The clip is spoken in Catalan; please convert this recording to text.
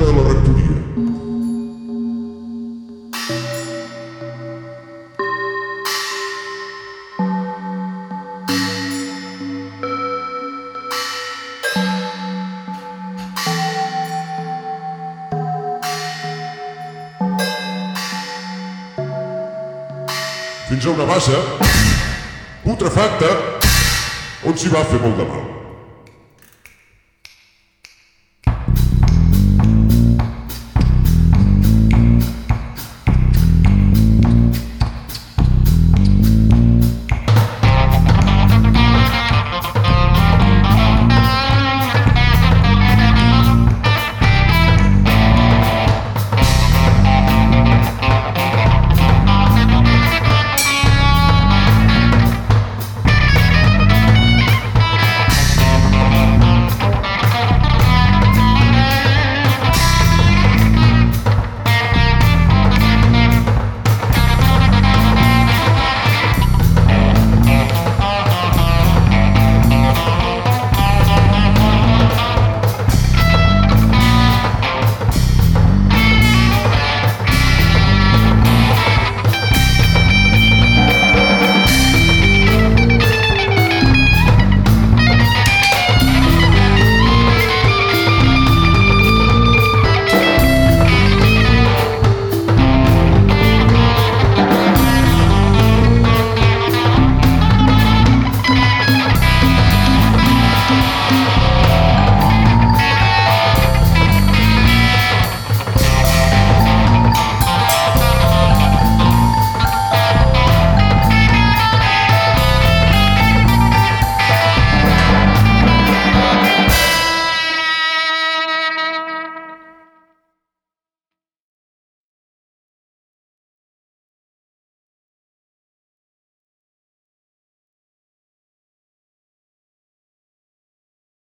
Sobre la rectoria. fins a una bassa putrefacta on s'hi va fer molt de mal.